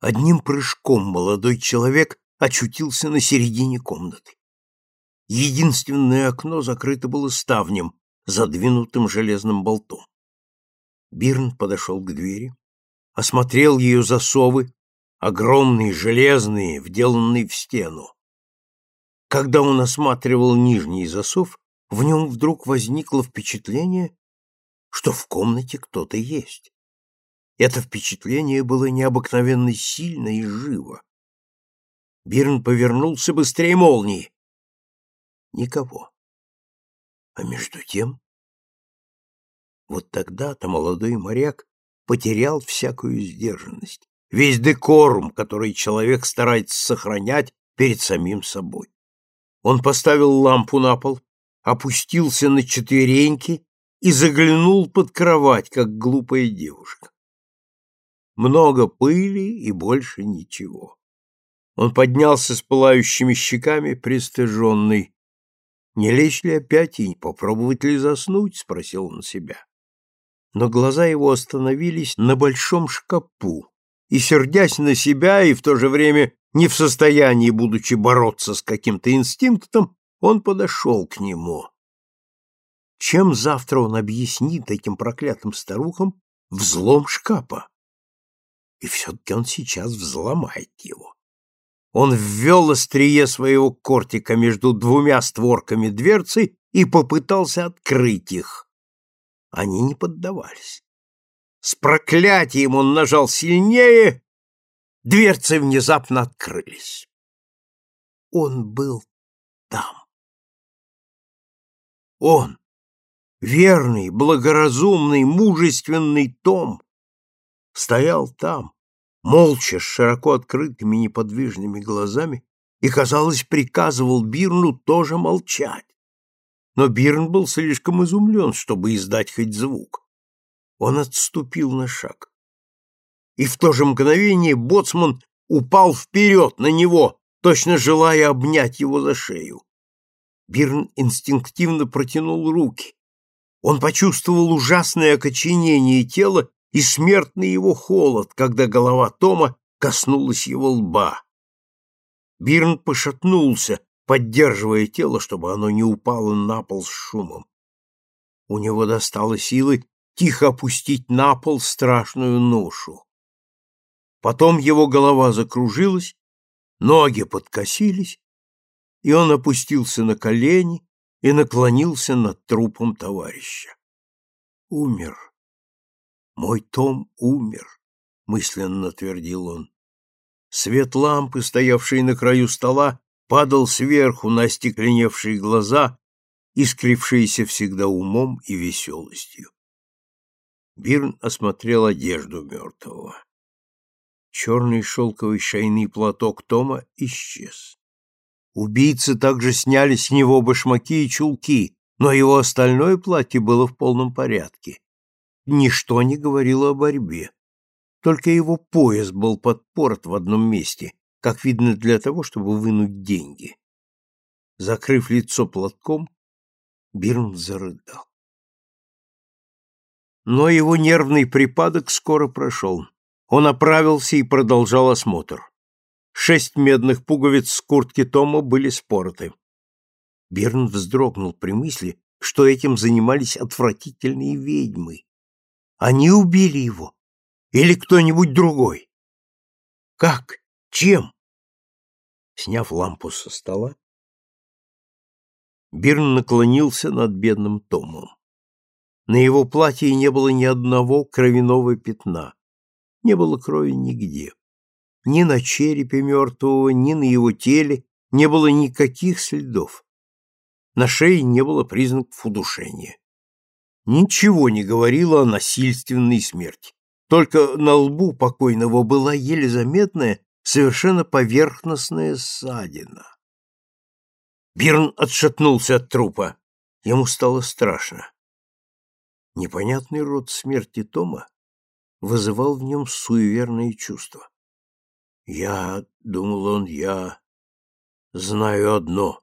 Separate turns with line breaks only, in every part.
Одним прыжком молодой человек очутился на середине комнаты. Единственное окно закрыто было ставнем, задвинутым железным болтом. Бирн подошел к двери, осмотрел ее засовы, огромные, железные, вделанные в стену. Когда он осматривал нижний засов, в нем вдруг возникло впечатление, что в комнате кто-то есть. Это впечатление было необыкновенно сильно и живо. Бирн повернулся быстрее молнии. Никого. А между тем... Вот тогда-то молодой моряк потерял всякую сдержанность, весь декорум, который человек старается сохранять перед самим собой. Он поставил лампу на пол, опустился на четвереньки и заглянул под кровать, как глупая девушка. Много пыли и больше ничего. Он поднялся с пылающими щеками, пристыженный. «Не лечь ли опять и попробовать ли заснуть?» — спросил он себя. Но глаза его остановились на большом шкапу, и, сердясь на себя и в то же время не в состоянии, будучи бороться с каким-то инстинктом, он подошел к нему. Чем завтра он объяснит этим проклятым старухам взлом шкафа? И все-таки он сейчас взломает его. Он ввел острие своего кортика между двумя створками дверцы и попытался открыть их. Они не поддавались. С проклятием он нажал сильнее, дверцы внезапно открылись. Он был там. Он, верный, благоразумный, мужественный Том, стоял там, молча, с широко открытыми неподвижными глазами, и, казалось, приказывал Бирну тоже молчать. Но Бирн был слишком изумлен, чтобы издать хоть звук. Он отступил на шаг. И в то же мгновение боцман упал вперед на него, точно желая обнять его за шею. Бирн инстинктивно протянул руки. Он почувствовал ужасное окоченение тела и смертный его холод, когда голова Тома коснулась его лба. Бирн пошатнулся, поддерживая тело, чтобы оно не упало на пол с шумом. У него достало силы тихо опустить на пол страшную ношу. Потом его голова закружилась, ноги подкосились, и он опустился на колени и наклонился над трупом товарища. Умер. Мой Том умер, мысленно твердил он. Свет лампы, стоявшей на краю стола, падал сверху на остекленевшие глаза, искрившиеся всегда умом и веселостью. Бирн осмотрел одежду мертвого. Черный шелковый шейный платок Тома исчез. Убийцы также сняли с него башмаки и чулки, но его остальное платье было в полном порядке ничто не говорило о борьбе. Только его пояс был подпорот в одном месте, как видно для того, чтобы вынуть деньги. Закрыв лицо платком, Бирн зарыдал. Но его нервный припадок скоро прошел. Он оправился и продолжал осмотр. Шесть медных пуговиц с куртки Тома были спороты. Бирн вздрогнул при мысли, что этим занимались отвратительные ведьмы, они убили его. Или кто-нибудь другой. Как? Чем? Сняв лампу со стола, Бирн наклонился над бедным Томом. На его платье не было ни одного кровяного пятна. Не было крови нигде. Ни на черепе мертвого, ни на его теле не было никаких следов. На шее не было признаков удушения ничего не говорило о насильственной смерти. Только на лбу покойного была еле заметная, совершенно поверхностная ссадина. Бирн отшатнулся от трупа. Ему стало страшно. Непонятный род смерти Тома вызывал в нем суеверные чувства. «Я, — думал он, — я знаю одно.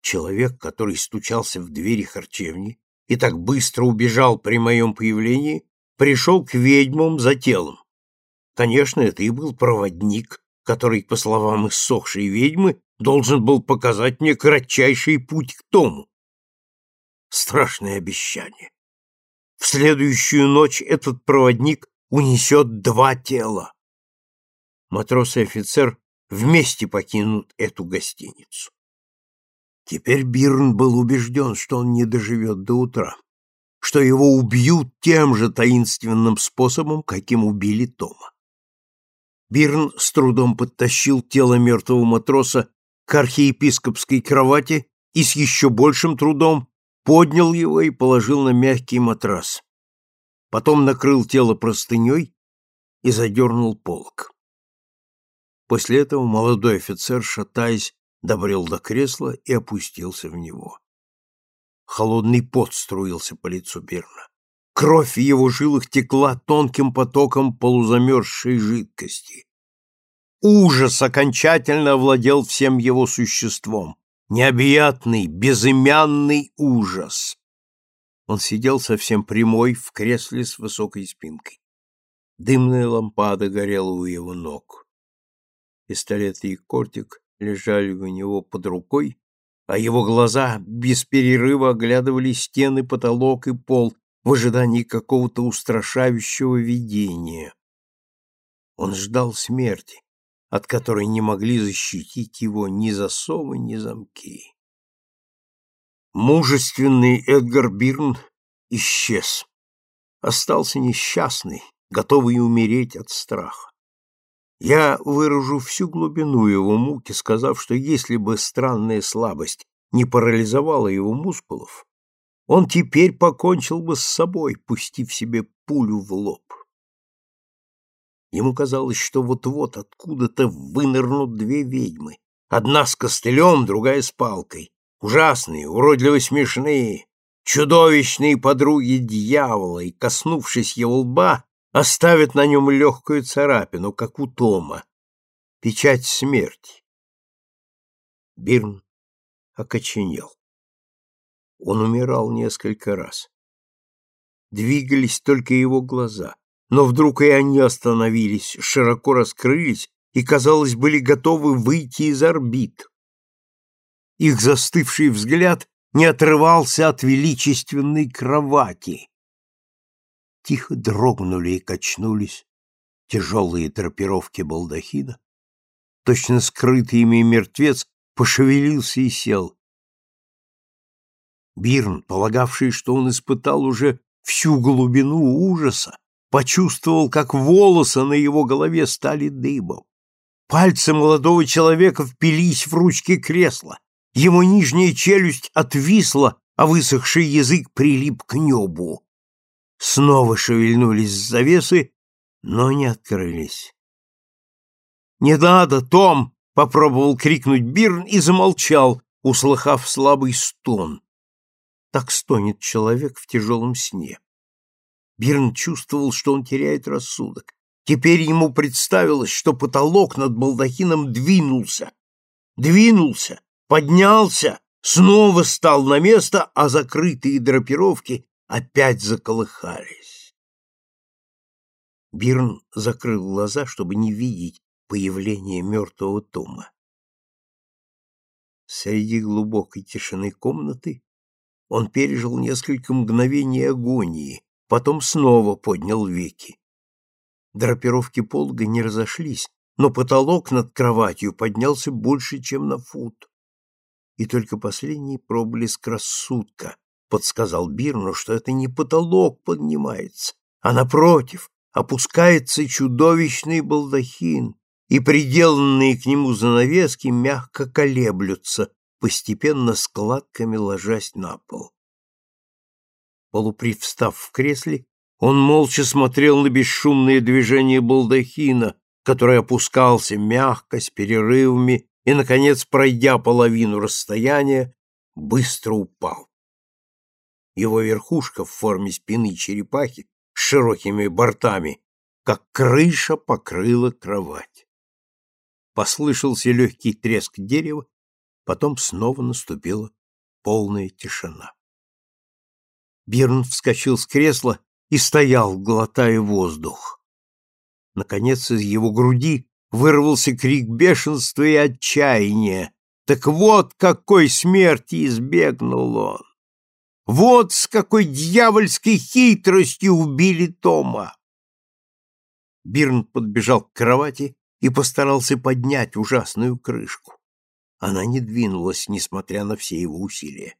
Человек, который стучался в двери харчевни, и так быстро убежал при моем появлении, пришел к ведьмам за телом. Конечно, это и был проводник, который, по словам иссохшей ведьмы, должен был показать мне кратчайший путь к тому. Страшное обещание. В следующую ночь этот проводник унесет два тела. Матрос и офицер вместе покинут эту гостиницу. Теперь Бирн был убежден, что он не доживет до утра, что его убьют тем же таинственным способом, каким убили Тома. Бирн с трудом подтащил тело мертвого матроса к архиепископской кровати и с еще большим трудом поднял его и положил на мягкий матрас. Потом накрыл тело простыней и задернул полок. После этого молодой офицер, шатаясь, добрел до кресла и опустился в него. Холодный пот струился по лицу Бирна. Кровь в его жилах текла тонким потоком полузамерзшей жидкости. Ужас окончательно овладел всем его существом. Необъятный, безымянный ужас. Он сидел совсем прямой в кресле с высокой спинкой. Дымная лампада горела у его ног. Пистолет и кортик лежали у него под рукой, а его глаза без перерыва оглядывали стены, потолок и пол, в ожидании какого-то устрашающего видения. Он ждал смерти, от которой не могли защитить его ни засовы, ни замки. Мужественный Эдгар Бирн исчез. Остался несчастный, готовый умереть от страха. Я выражу всю глубину его муки, сказав, что если бы странная слабость не парализовала его мускулов, он теперь покончил бы с собой, пустив себе пулю в лоб. Ему казалось, что вот-вот откуда-то вынырнут две ведьмы. Одна с костылем, другая с палкой. Ужасные, уродливо смешные, чудовищные подруги дьявола, и, коснувшись его лба, оставят на нем легкую царапину, как у Тома. Печать смерти. Бирн окоченел. Он умирал несколько раз. Двигались только его глаза, но вдруг и они остановились, широко раскрылись и, казалось, были готовы выйти из орбит. Их застывший взгляд не отрывался от величественной кровати. Тихо дрогнули и качнулись тяжелые драпировки балдахина. Точно скрытый ими мертвец пошевелился и сел. Бирн, полагавший, что он испытал уже всю глубину ужаса, почувствовал, как волосы на его голове стали дыбом. Пальцы молодого человека впились в ручки кресла. Его нижняя челюсть отвисла, а высохший язык прилип к небу. Снова шевельнулись завесы, но не открылись. «Не надо, Том!» — попробовал крикнуть Бирн и замолчал, услыхав слабый стон. Так стонет человек в тяжелом сне. Бирн чувствовал, что он теряет рассудок. Теперь ему представилось, что потолок над балдахином двинулся. Двинулся, поднялся, снова стал на место, а закрытые драпировки опять заколыхались. Бирн закрыл глаза, чтобы не видеть появление мертвого Тома. Среди глубокой тишины комнаты он пережил несколько мгновений агонии, потом снова поднял веки. Драпировки полга не разошлись, но потолок над кроватью поднялся больше, чем на фут. И только последний проблеск рассудка подсказал Бирну, что это не потолок поднимается, а напротив опускается чудовищный балдахин, и приделанные к нему занавески мягко колеблются, постепенно складками ложась на пол. Полупривстав в кресле, он молча смотрел на бесшумные движения балдахина, который опускался мягко, с перерывами, и, наконец, пройдя половину расстояния, быстро упал. Его верхушка в форме спины черепахи с широкими бортами, как крыша покрыла кровать. Послышался легкий треск дерева, потом снова наступила полная тишина. Бирн вскочил с кресла и стоял, глотая воздух. Наконец из его груди вырвался крик бешенства и отчаяния. Так вот какой смерти избегнул он! Вот с какой дьявольской хитростью убили Тома! Бирн подбежал к кровати и постарался поднять ужасную крышку. Она не двинулась, несмотря на все его усилия.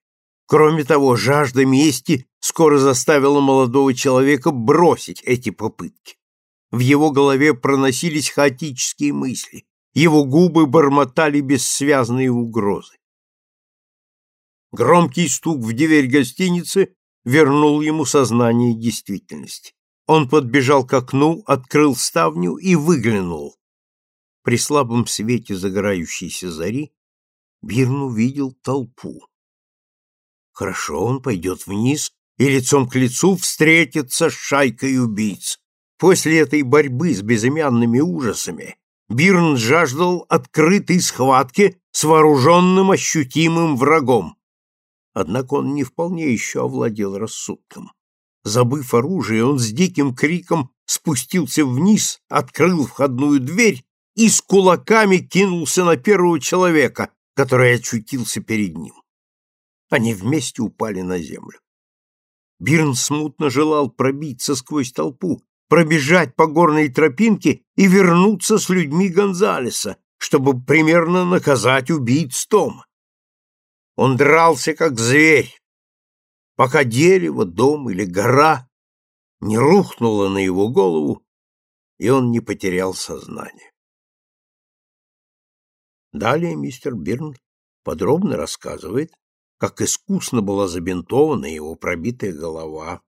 Кроме того, жажда мести скоро заставила молодого человека бросить эти попытки. В его голове проносились хаотические мысли, его губы бормотали бессвязные угрозы. Громкий стук в дверь гостиницы вернул ему сознание действительности. Он подбежал к окну, открыл ставню и выглянул. При слабом свете загорающейся зари Бирн увидел толпу. Хорошо, он пойдет вниз и лицом к лицу встретится с шайкой убийц. После этой борьбы с безымянными ужасами Бирн жаждал открытой схватки с вооруженным ощутимым врагом. Однако он не вполне еще овладел рассудком. Забыв оружие, он с диким криком спустился вниз, открыл входную дверь и с кулаками кинулся на первого человека, который очутился перед ним. Они вместе упали на землю. Бирн смутно желал пробиться сквозь толпу, пробежать по горной тропинке и вернуться с людьми Гонзалеса, чтобы примерно наказать убийц Тома. Он дрался, как зверь, пока дерево, дом или гора не рухнуло на его голову, и он не потерял сознание. Далее мистер Бирн подробно рассказывает, как искусно была забинтована его пробитая голова,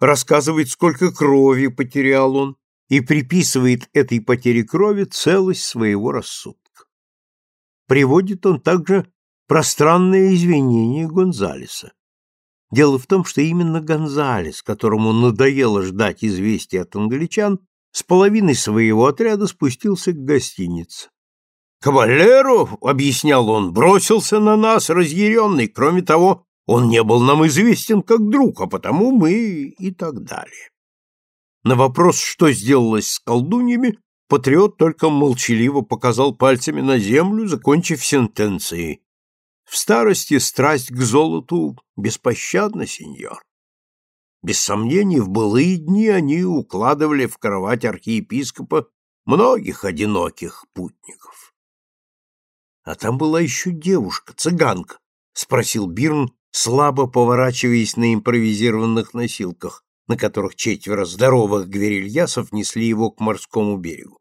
рассказывает, сколько крови потерял он, и приписывает этой потере крови целость своего рассудка. Приводит он также пространное извинение Гонзалеса. Дело в том, что именно Гонзалес, которому надоело ждать известия от англичан, с половиной своего отряда спустился к гостинице. «Кавалеру, — объяснял он, — бросился на нас разъяренный. Кроме того, он не был нам известен как друг, а потому мы и так далее. На вопрос, что сделалось с колдуньями, патриот только молчаливо показал пальцами на землю, закончив сентенцией. В старости страсть к золоту беспощадна, сеньор. Без сомнений, в былые дни они укладывали в кровать архиепископа многих одиноких путников. А там была еще девушка, цыганка, — спросил Бирн, слабо поворачиваясь на импровизированных носилках, на которых четверо здоровых гверильясов несли его к морскому берегу.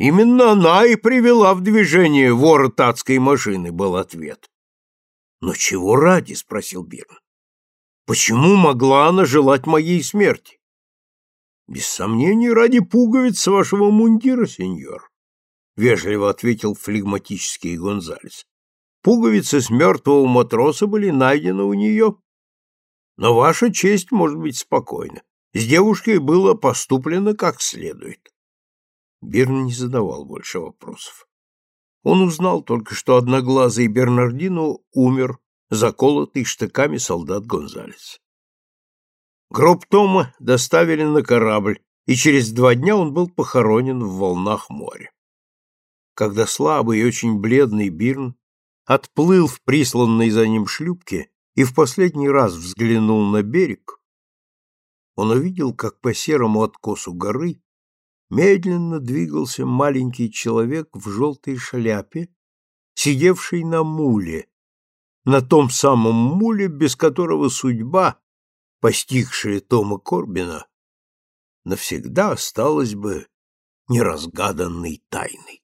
Именно она и привела в движение вора татской машины, был ответ. Но чего ради, спросил Бирн. Почему могла она желать моей смерти? Без сомнений, ради пуговиц вашего мундира, сеньор, вежливо ответил флегматический Гонзалес. Пуговицы с мертвого матроса были найдены у нее. Но ваша честь может быть спокойна. С девушкой было поступлено как следует. Бирн не задавал больше вопросов. Он узнал только, что одноглазый Бернардино умер, заколотый штыками солдат Гонзалес. Гроб Тома доставили на корабль, и через два дня он был похоронен в волнах моря. Когда слабый и очень бледный Бирн отплыл в присланной за ним шлюпке и в последний раз взглянул на берег, он увидел, как по серому откосу горы медленно двигался маленький человек в желтой шляпе, сидевший на муле, на том самом муле, без которого судьба, постигшая Тома Корбина, навсегда осталась бы неразгаданной тайной.